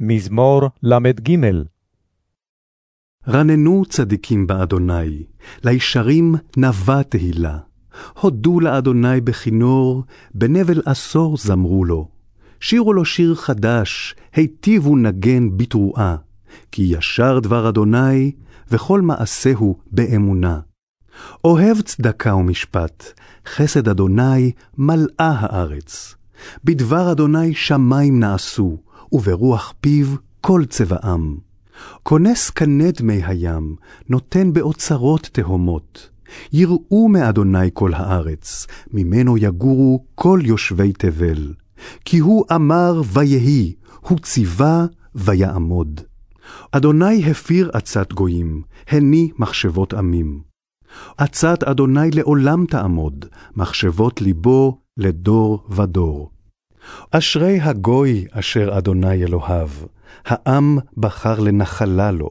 מזמור ל"ג רננו צדיקים באדוני, לישרים נבע תהילה. הודו לאדוני בכינור, בנבל עשור זמרו לו. שירו לו שיר חדש, היטיבו נגן בתרועה. כי ישר דבר אדוני, וכל מעשהו באמונה. אוהב צדקה ומשפט, חסד אדוני מלאה הארץ. בדבר אדוני שמים נעשו, וברוח פיו כל צבעם. כונס כנד מי הים, נותן באוצרות תהומות. יראו מאדוני כל הארץ, ממנו יגורו כל יושבי תבל. כי הוא אמר ויהי, הוא ציווה ויעמוד. אדוני הפיר עצת גויים, הני מחשבות עמים. עצת אדוני לעולם תעמוד, מחשבות ליבו לדור ודור. אשרי הגוי אשר אדוני אלוהיו, העם בחר לנחלה לו.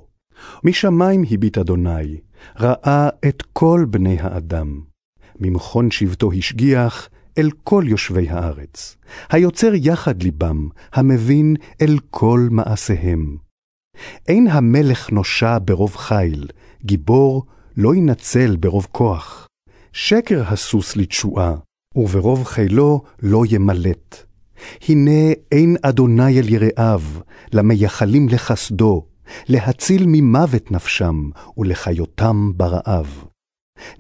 משמיים הביט אדוני, ראה את כל בני האדם. ממכון שבטו השגיח אל כל יושבי הארץ, היוצר יחד ליבם, המבין אל כל מעשיהם. אין המלך נושע ברוב חיל, גיבור לא ינצל ברוב כוח. שקר הסוס לתשועה, וברוב חילו לא ימלט. הנה אין אדוני אל יראיו, למייחלים לחסדו, להציל ממוות נפשם, ולחיותם ברעב.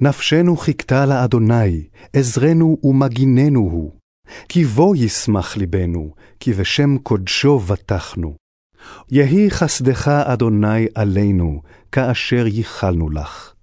נפשנו חיכתה לאדוני, עזרנו ומגיננו הוא. כי בו ישמח ליבנו, כי בשם קודשו בטחנו. יהי חסדך, אדוני, עלינו, כאשר ייחלנו לך.